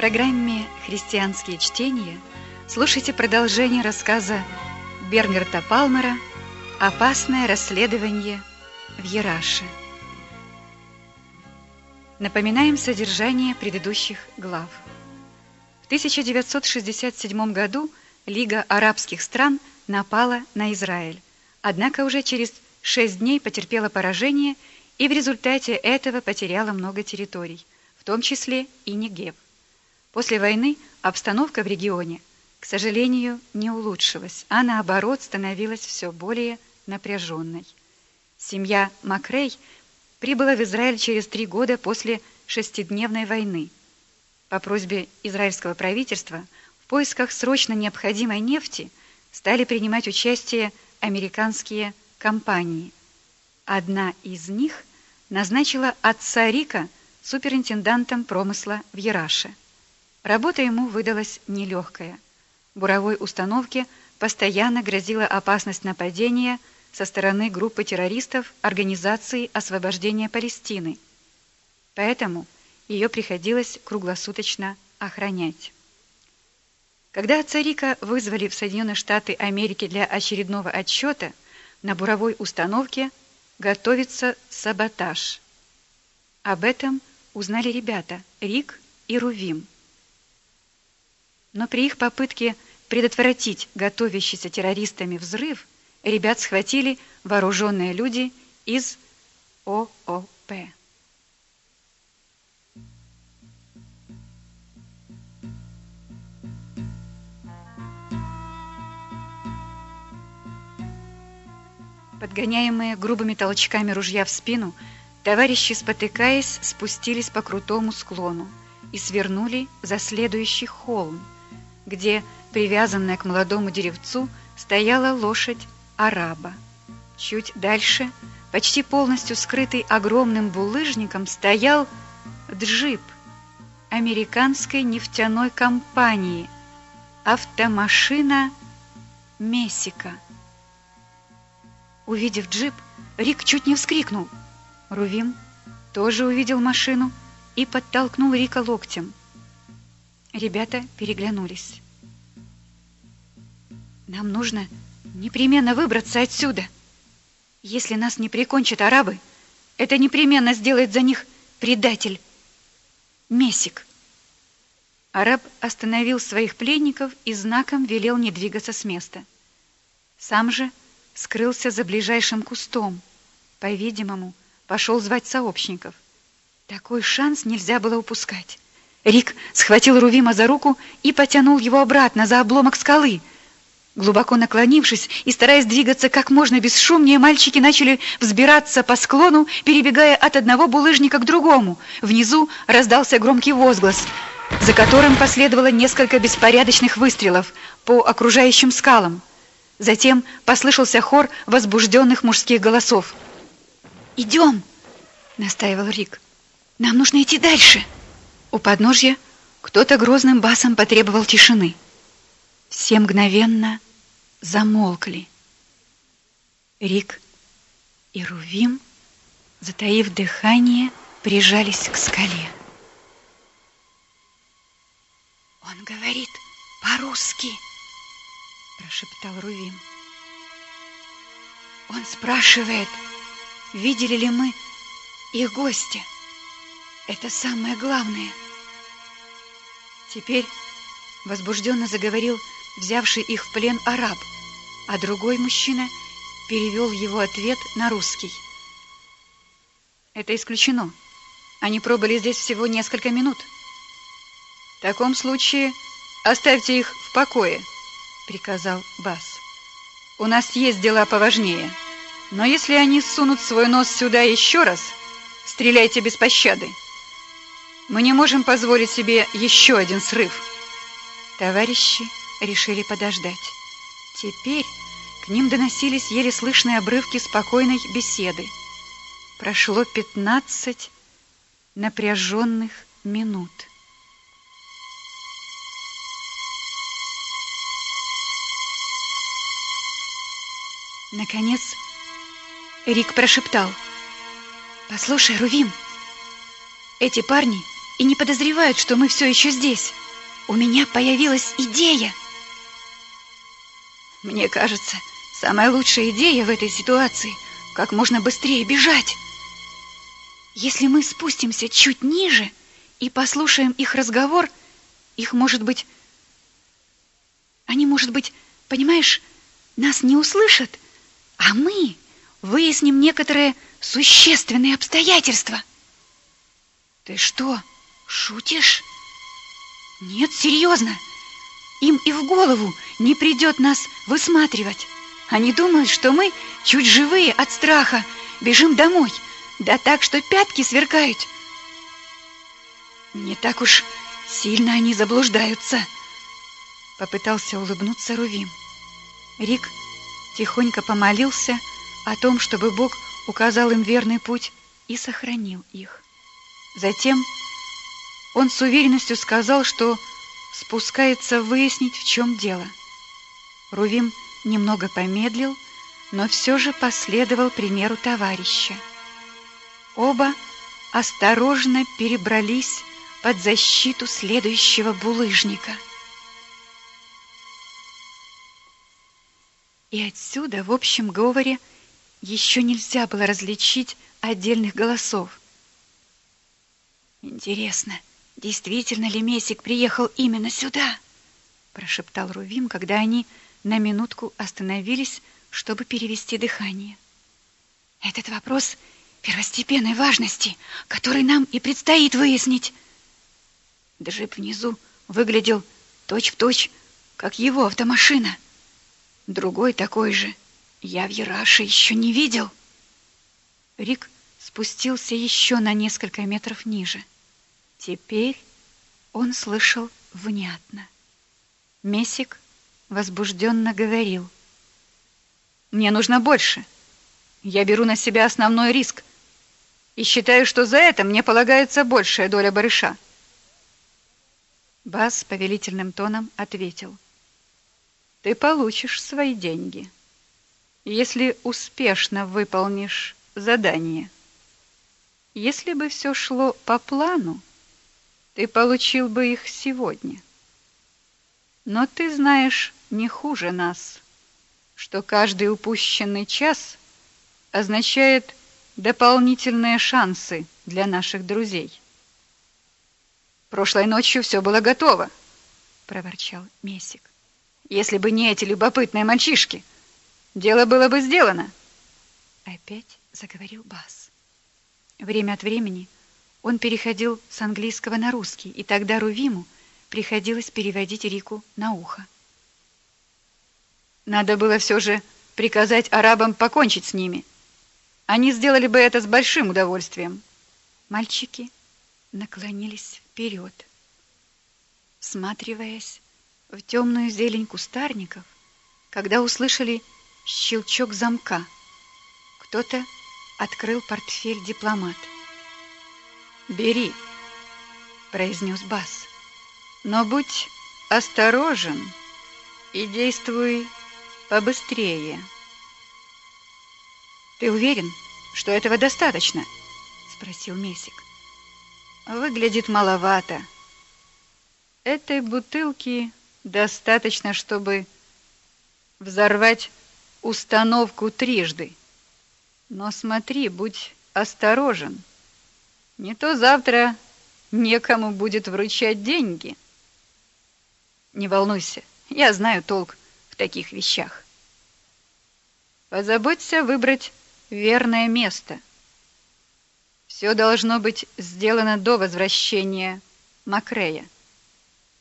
программе «Христианские чтения» слушайте продолжение рассказа Бернерта Палмера «Опасное расследование в Яраше». Напоминаем содержание предыдущих глав. В 1967 году Лига арабских стран напала на Израиль, однако уже через шесть дней потерпела поражение и в результате этого потеряла много территорий, в том числе и Негев. После войны обстановка в регионе, к сожалению, не улучшилась, а наоборот становилась все более напряженной. Семья Макрей прибыла в Израиль через три года после шестидневной войны. По просьбе израильского правительства в поисках срочно необходимой нефти стали принимать участие американские компании. Одна из них назначила отца Рика суперинтендантом промысла в Яраше. Работа ему выдалась нелегкая. Буровой установке постоянно грозила опасность нападения со стороны группы террористов Организации освобождения Палестины. Поэтому ее приходилось круглосуточно охранять. Когда отца Рика вызвали в Соединенные Штаты Америки для очередного отчета, на буровой установке готовится саботаж. Об этом узнали ребята Рик и Рувим. Но при их попытке предотвратить готовящийся террористами взрыв, ребят схватили вооруженные люди из ООП. Подгоняемые грубыми толчками ружья в спину, товарищи, спотыкаясь, спустились по крутому склону и свернули за следующий холм, где, привязанная к молодому деревцу, стояла лошадь араба. Чуть дальше, почти полностью скрытый огромным булыжником, стоял джип американской нефтяной компании «Автомашина Месика». Увидев джип, Рик чуть не вскрикнул. Рувим тоже увидел машину и подтолкнул Рика локтем. Ребята переглянулись. «Нам нужно непременно выбраться отсюда. Если нас не прикончат арабы, это непременно сделает за них предатель. Месик». Араб остановил своих пленников и знаком велел не двигаться с места. Сам же скрылся за ближайшим кустом. По-видимому, пошел звать сообщников. Такой шанс нельзя было упускать. Рик схватил Рувима за руку и потянул его обратно за обломок скалы. Глубоко наклонившись и стараясь двигаться как можно бесшумнее, мальчики начали взбираться по склону, перебегая от одного булыжника к другому. Внизу раздался громкий возглас, за которым последовало несколько беспорядочных выстрелов по окружающим скалам. Затем послышался хор возбужденных мужских голосов. «Идем!» — настаивал Рик. «Нам нужно идти дальше!» У подножья кто-то грозным басом потребовал тишины. Все мгновенно замолкли. Рик и Рувим, затаив дыхание, прижались к скале. «Он говорит по-русски!» прошептал Рувим. Он спрашивает, видели ли мы их гостя. Это самое главное. Теперь возбужденно заговорил взявший их в плен араб, а другой мужчина перевел его ответ на русский. Это исключено. Они пробыли здесь всего несколько минут. В таком случае оставьте их в покое приказал Бас. У нас есть дела поважнее. Но если они сунут свой нос сюда еще раз, стреляйте без пощады. Мы не можем позволить себе еще один срыв. Товарищи решили подождать. Теперь к ним доносились еле слышные обрывки спокойной беседы. Прошло пятнадцать напряженных минут. Наконец, Рик прошептал. «Послушай, Рувим, эти парни и не подозревают, что мы все еще здесь. У меня появилась идея. Мне кажется, самая лучшая идея в этой ситуации — как можно быстрее бежать. Если мы спустимся чуть ниже и послушаем их разговор, их, может быть... Они, может быть, понимаешь, нас не услышат, а мы выясним некоторые существенные обстоятельства. Ты что, шутишь? Нет, серьезно. Им и в голову не придет нас высматривать. Они думают, что мы, чуть живые от страха, бежим домой, да так, что пятки сверкают. Не так уж сильно они заблуждаются. Попытался улыбнуться Рувим. Рик тихонько помолился о том, чтобы Бог указал им верный путь и сохранил их. Затем он с уверенностью сказал, что спускается выяснить, в чем дело. Рувим немного помедлил, но все же последовал примеру товарища. Оба осторожно перебрались под защиту следующего булыжника. И отсюда в общем говоре еще нельзя было различить отдельных голосов. Интересно, действительно ли Месик приехал именно сюда? прошептал Рувим, когда они на минутку остановились, чтобы перевести дыхание. Этот вопрос первостепенной важности, который нам и предстоит выяснить. Джип внизу выглядел точь-в-точь, точь, как его автомашина. Другой такой же я в Яраше еще не видел. Рик спустился еще на несколько метров ниже. Теперь он слышал внятно. Месик возбужденно говорил. «Мне нужно больше. Я беру на себя основной риск и считаю, что за это мне полагается большая доля барыша». Бас повелительным тоном ответил. «Ты получишь свои деньги, если успешно выполнишь задание. Если бы все шло по плану, ты получил бы их сегодня». Но ты знаешь не хуже нас, что каждый упущенный час означает дополнительные шансы для наших друзей. Прошлой ночью все было готово, проворчал Месик. Если бы не эти любопытные мальчишки, дело было бы сделано. Опять заговорил Бас. Время от времени он переходил с английского на русский, и тогда Рувиму приходилось переводить Рику на ухо. Надо было все же приказать арабам покончить с ними. Они сделали бы это с большим удовольствием. Мальчики наклонились вперед, всматриваясь в темную зелень кустарников, когда услышали щелчок замка. Кто-то открыл портфель дипломат. «Бери», — произнес Бас. Но будь осторожен и действуй побыстрее. Ты уверен, что этого достаточно? спросил Месик. Выглядит маловато. Этой бутылки достаточно, чтобы взорвать установку трижды. Но смотри, будь осторожен. Не то завтра некому будет вручать деньги. Не волнуйся, я знаю толк в таких вещах. Позаботься выбрать верное место. Все должно быть сделано до возвращения Макрея.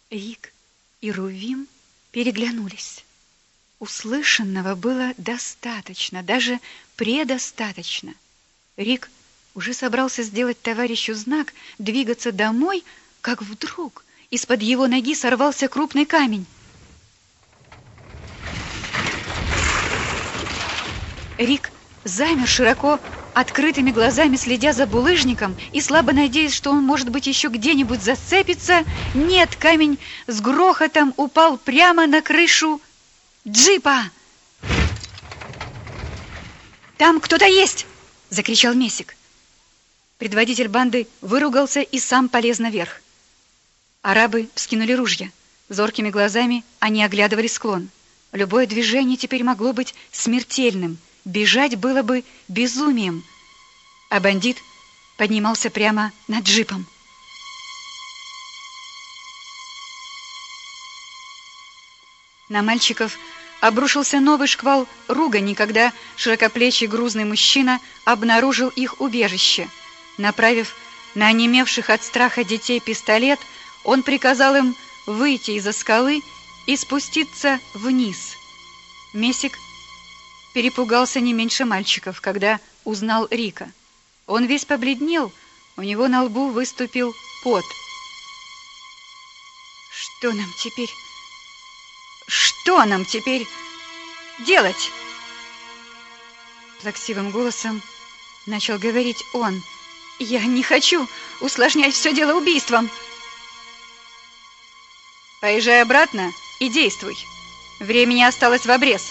Рик и Рувим переглянулись. Услышанного было достаточно, даже предостаточно. Рик уже собрался сделать товарищу знак двигаться домой, как вдруг из-под его ноги сорвался крупный камень. Рик замер широко открытыми глазами, следя за булыжником и слабо надеясь, что он, может быть, еще где-нибудь зацепится. Нет, камень с грохотом упал прямо на крышу джипа. «Там кто-то есть!» — закричал Месик. Предводитель банды выругался и сам полез наверх. Арабы вскинули ружья. Зоркими глазами они оглядывали склон. Любое движение теперь могло быть смертельным. Бежать было бы безумием. А бандит поднимался прямо над джипом. На мальчиков обрушился новый шквал ругани, когда широкоплечий грузный мужчина обнаружил их убежище. Направив на онемевших от страха детей пистолет, он приказал им выйти из-за скалы и спуститься вниз. Месик перепугался не меньше мальчиков, когда узнал Рика. Он весь побледнел, у него на лбу выступил пот. «Что нам теперь? Что нам теперь делать?» Плаксивым голосом начал говорить он. «Я не хочу усложнять все дело убийством!» Поезжай обратно и действуй. Времени осталось в обрез.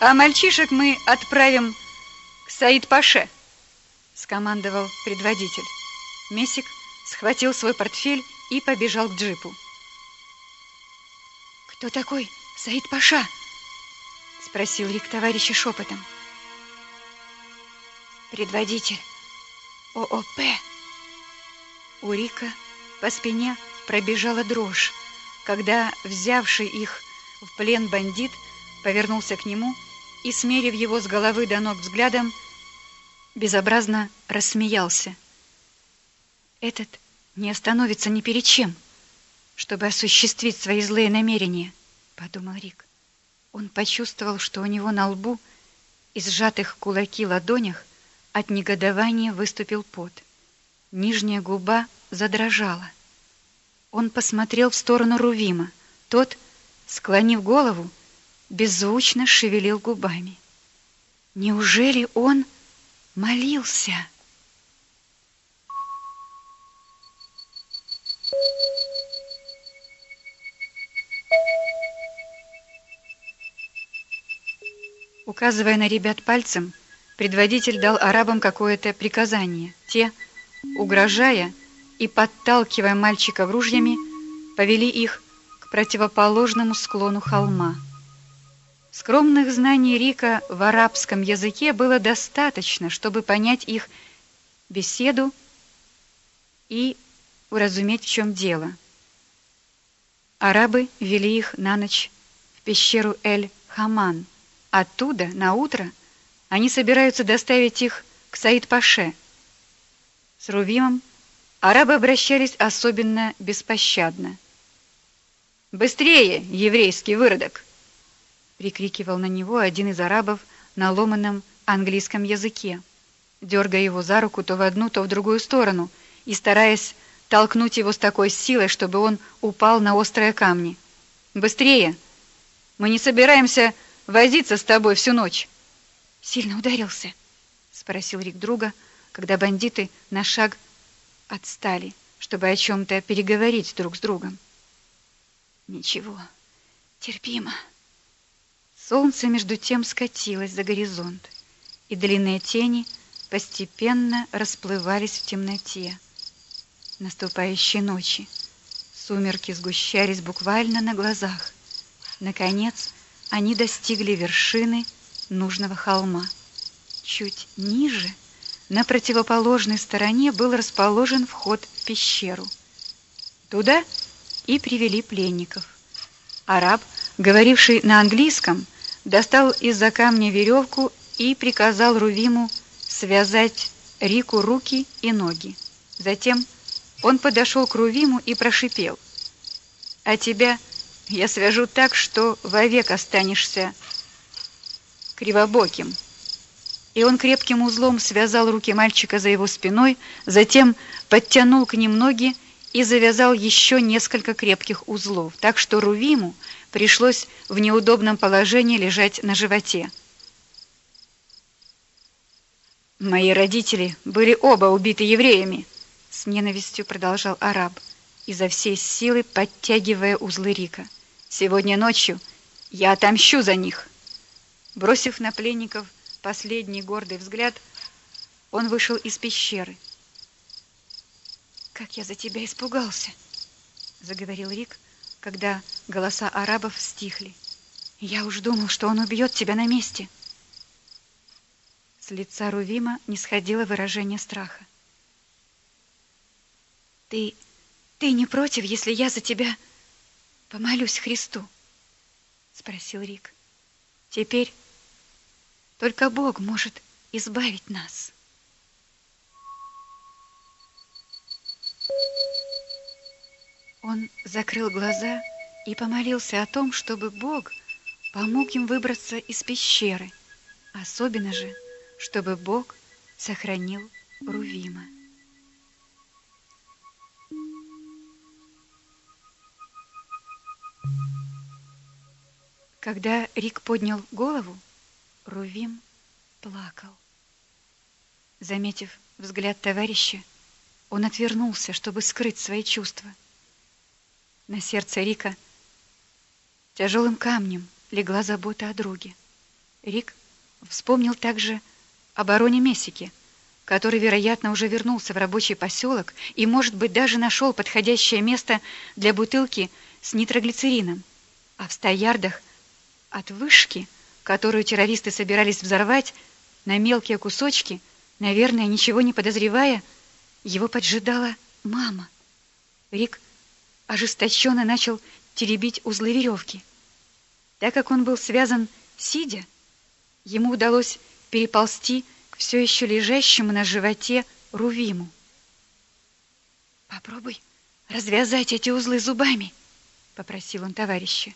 А мальчишек мы отправим к Саид-Паше, скомандовал предводитель. Месик схватил свой портфель и побежал к джипу. Кто такой Саид-Паша? спросил Рик товарища шепотом. Предводитель ООП. У Рика по спине пробежала дрожь когда взявший их в плен бандит повернулся к нему и, смерив его с головы до ног взглядом, безобразно рассмеялся. Этот не остановится ни перед чем, чтобы осуществить свои злые намерения, подумал Рик. Он почувствовал, что у него на лбу и сжатых кулаки ладонях от негодования выступил пот. Нижняя губа задрожала. Он посмотрел в сторону Рувима. Тот, склонив голову, беззвучно шевелил губами. Неужели он молился? Указывая на ребят пальцем, предводитель дал арабам какое-то приказание. Те, угрожая, и, подталкивая мальчиков ружьями, повели их к противоположному склону холма. Скромных знаний Рика в арабском языке было достаточно, чтобы понять их беседу и уразуметь, в чем дело. Арабы вели их на ночь в пещеру Эль-Хаман. Оттуда на утро они собираются доставить их к Саид-Паше. С Рувимом арабы обращались особенно беспощадно. «Быстрее, еврейский выродок!» прикрикивал на него один из арабов на ломаном английском языке, дергая его за руку то в одну, то в другую сторону и стараясь толкнуть его с такой силой, чтобы он упал на острые камни. «Быстрее! Мы не собираемся возиться с тобой всю ночь!» «Сильно ударился?» — спросил Рик друга, когда бандиты на шаг отстали, чтобы о чем-то переговорить друг с другом. Ничего, терпимо. Солнце между тем скатилось за горизонт, и длинные тени постепенно расплывались в темноте наступающей ночи. Сумерки сгущались буквально на глазах. Наконец, они достигли вершины нужного холма. Чуть ниже — на противоположной стороне был расположен вход в пещеру. Туда и привели пленников. Араб, говоривший на английском, достал из-за камня веревку и приказал Рувиму связать Рику руки и ноги. Затем он подошел к Рувиму и прошипел: "А тебя я свяжу так, что вовек останешься кривобоким" и он крепким узлом связал руки мальчика за его спиной, затем подтянул к ним ноги и завязал еще несколько крепких узлов, так что Рувиму пришлось в неудобном положении лежать на животе. Мои родители были оба убиты евреями, с ненавистью продолжал араб, изо всей силы подтягивая узлы Рика. Сегодня ночью я отомщу за них. Бросив на пленников последний гордый взгляд, он вышел из пещеры. Как я за тебя испугался, заговорил Рик, когда голоса арабов стихли. Я уж думал, что он убьет тебя на месте. С лица Рувима не сходило выражение страха. Ты ты не против, если я за тебя помолюсь Христу? спросил Рик. Теперь только Бог может избавить нас. Он закрыл глаза и помолился о том, чтобы Бог помог им выбраться из пещеры, особенно же, чтобы Бог сохранил Рувима. Когда Рик поднял голову, Рувим плакал. Заметив взгляд товарища, он отвернулся, чтобы скрыть свои чувства. На сердце Рика тяжелым камнем легла забота о друге. Рик вспомнил также о бароне Мессике, который, вероятно, уже вернулся в рабочий поселок и, может быть, даже нашел подходящее место для бутылки с нитроглицерином. А в ста ярдах от вышки, которую террористы собирались взорвать на мелкие кусочки, наверное, ничего не подозревая, его поджидала мама. Рик ожесточенно начал теребить узлы веревки. Так как он был связан сидя, ему удалось переползти к все еще лежащему на животе Рувиму. Попробуй развязать эти узлы зубами, попросил он товарища.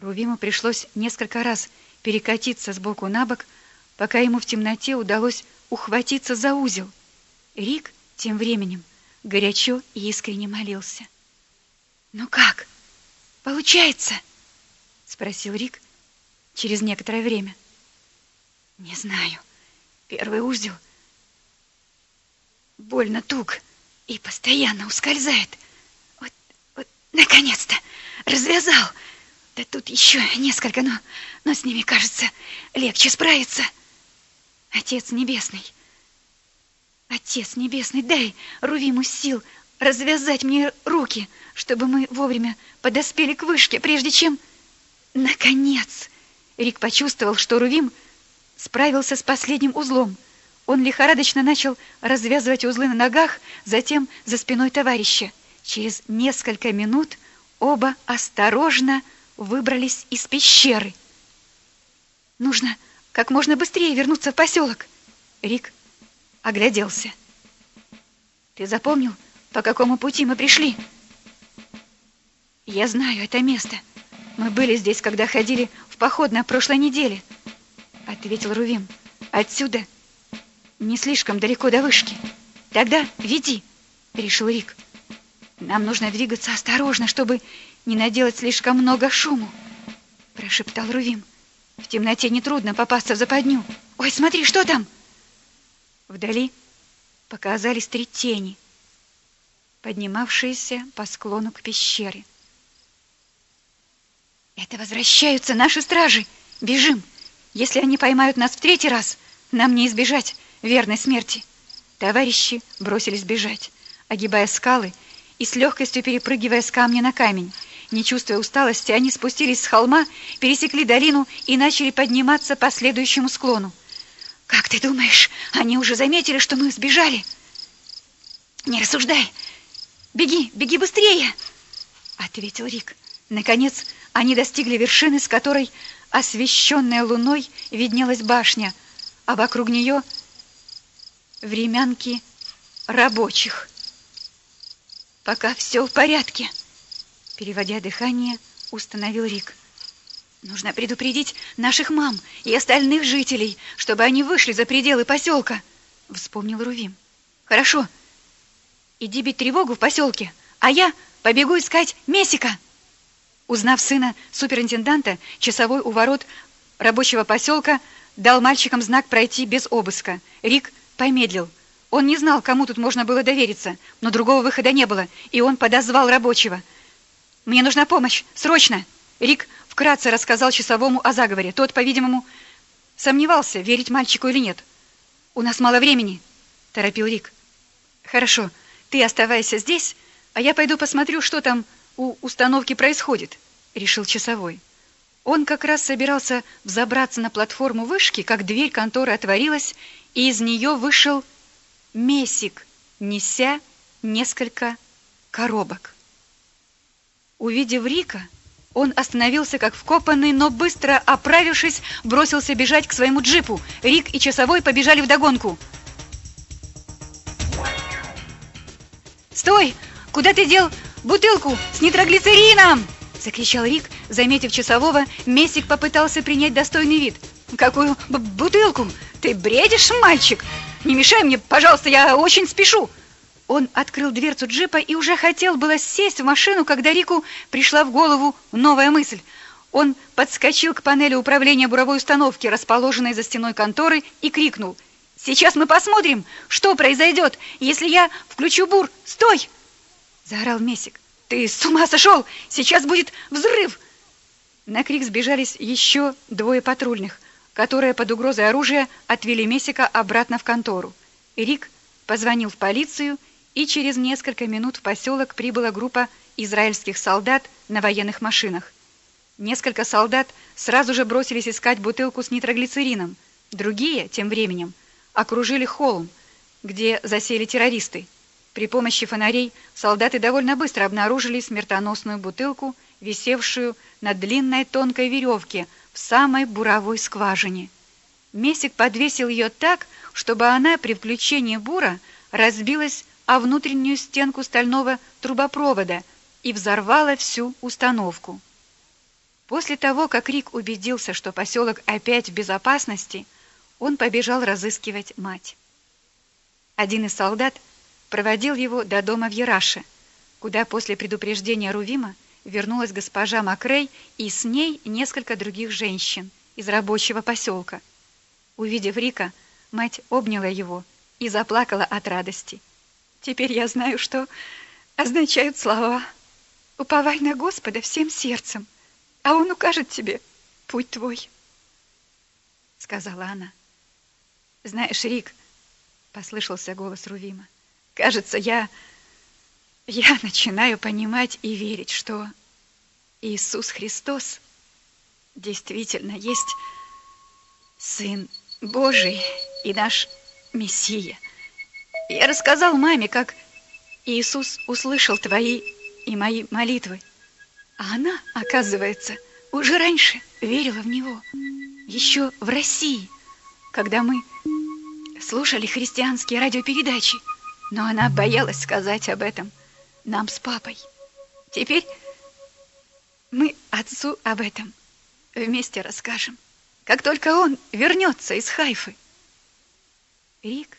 Рувиму пришлось несколько раз перекатиться с боку на бок, пока ему в темноте удалось ухватиться за узел. Рик тем временем горячо и искренне молился. "Ну как? Получается?" спросил Рик через некоторое время. "Не знаю. Первый узел больно туг и постоянно ускользает. Вот, вот наконец-то развязал. Да тут еще несколько, но, но с ними, кажется, легче справиться. Отец Небесный, Отец Небесный, дай Рувиму сил развязать мне руки, чтобы мы вовремя подоспели к вышке, прежде чем... Наконец! Рик почувствовал, что Рувим справился с последним узлом. Он лихорадочно начал развязывать узлы на ногах, затем за спиной товарища. Через несколько минут оба осторожно выбрались из пещеры. Нужно как можно быстрее вернуться в поселок. Рик огляделся. Ты запомнил, по какому пути мы пришли? Я знаю это место. Мы были здесь, когда ходили в поход на прошлой неделе, ответил Рувим. Отсюда не слишком далеко до вышки. Тогда веди, решил Рик. Нам нужно двигаться осторожно, чтобы не наделать слишком много шуму, прошептал Рувим. В темноте нетрудно попасться в западню. Ой, смотри, что там? Вдали показались три тени, поднимавшиеся по склону к пещере. Это возвращаются наши стражи. Бежим. Если они поймают нас в третий раз, нам не избежать верной смерти. Товарищи бросились бежать, огибая скалы и с легкостью перепрыгивая с камня на камень. Не чувствуя усталости, они спустились с холма, пересекли долину и начали подниматься по следующему склону. Как ты думаешь, они уже заметили, что мы сбежали? Не рассуждай. Беги, беги быстрее, ответил Рик. Наконец, они достигли вершины, с которой, освещенная луной, виднелась башня, а вокруг нее времянки рабочих. Пока все в порядке, переводя дыхание, установил Рик. Нужно предупредить наших мам и остальных жителей, чтобы они вышли за пределы поселка, вспомнил Рувим. Хорошо. Иди бить тревогу в поселке, а я побегу искать Месика. Узнав сына суперинтенданта, часовой у ворот рабочего поселка дал мальчикам знак пройти без обыска. Рик помедлил. Он не знал, кому тут можно было довериться, но другого выхода не было, и он подозвал рабочего. Мне нужна помощь, срочно. Рик вкратце рассказал часовому о заговоре. Тот, по-видимому, сомневался, верить мальчику или нет. У нас мало времени, торопил Рик. Хорошо. ты оставайся здесь, а я пойду посмотрю, что там у установки происходит, решил часовой. Он как раз собирался взобраться на платформу вышки, как дверь конторы отворилась, и из нее вышел Месик, неся несколько коробок. Увидев Рика, он остановился как вкопанный, но быстро оправившись, бросился бежать к своему джипу. Рик и часовой побежали вдогонку. «Стой! Куда ты дел бутылку с нитроглицерином?» Закричал Рик, заметив часового, Месик попытался принять достойный вид. «Какую бутылку? Ты бредишь, мальчик? Не мешай мне, пожалуйста, я очень спешу!» Он открыл дверцу джипа и уже хотел было сесть в машину, когда Рику пришла в голову новая мысль. Он подскочил к панели управления буровой установки, расположенной за стеной конторы, и крикнул. «Сейчас мы посмотрим, что произойдет, если я включу бур! Стой!» Заорал Месик. «Ты с ума сошел! Сейчас будет взрыв!» На крик сбежались еще двое патрульных, которые под угрозой оружия отвели Месика обратно в контору. Рик позвонил в полицию и через несколько минут в поселок прибыла группа израильских солдат на военных машинах. Несколько солдат сразу же бросились искать бутылку с нитроглицерином. Другие, тем временем, окружили холм, где засели террористы. При помощи фонарей солдаты довольно быстро обнаружили смертоносную бутылку, висевшую на длинной тонкой веревке в самой буровой скважине. Месик подвесил ее так, чтобы она при включении бура разбилась о внутреннюю стенку стального трубопровода и взорвала всю установку. После того, как Рик убедился, что поселок опять в безопасности, он побежал разыскивать мать. Один из солдат проводил его до дома в Яраше, куда после предупреждения Рувима вернулась госпожа Макрей и с ней несколько других женщин из рабочего поселка. Увидев Рика, мать обняла его и заплакала от радости. Теперь я знаю, что означают слова. Уповай на Господа всем сердцем, а Он укажет тебе путь твой, — сказала она. Знаешь, Рик, — послышался голос Рувима, — кажется, я... Я начинаю понимать и верить, что Иисус Христос действительно есть Сын Божий и наш Мессия. Я рассказал маме, как Иисус услышал твои и мои молитвы. А она, оказывается, уже раньше верила в Него. Еще в России, когда мы слушали христианские радиопередачи. Но она боялась сказать об этом нам с папой. Теперь мы отцу об этом вместе расскажем, как только он вернется из Хайфы. Рик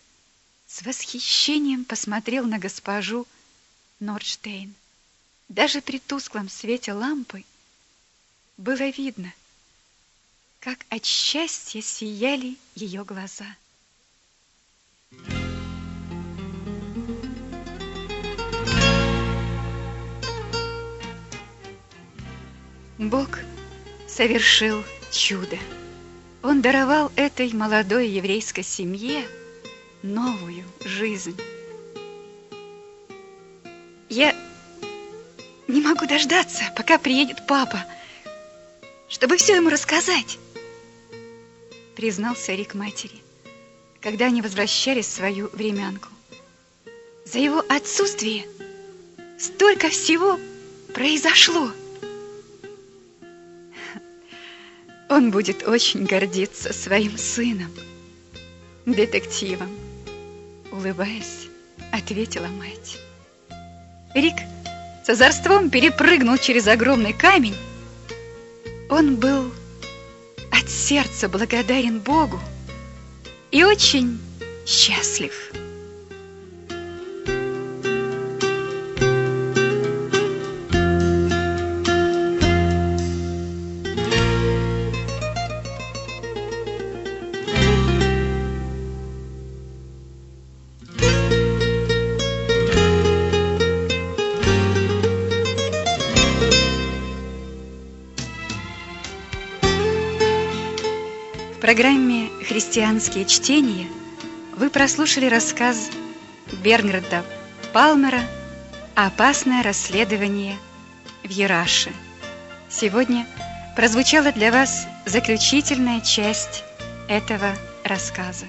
с восхищением посмотрел на госпожу Нордштейн. Даже при тусклом свете лампы было видно, как от счастья сияли ее глаза. Бог совершил чудо. Он даровал этой молодой еврейской семье новую жизнь. Я не могу дождаться, пока приедет папа, чтобы все ему рассказать, признался Рик матери, когда они возвращались в свою времянку. За его отсутствие столько всего произошло. Он будет очень гордиться своим сыном, детективом улыбаясь, ответила мать. Рик с озорством перепрыгнул через огромный камень. Он был от сердца благодарен Богу и очень счастлив. Программе «Христианские чтения» вы прослушали рассказ Бернгарда Палмера «Опасное расследование в Яраше». Сегодня прозвучала для вас заключительная часть этого рассказа.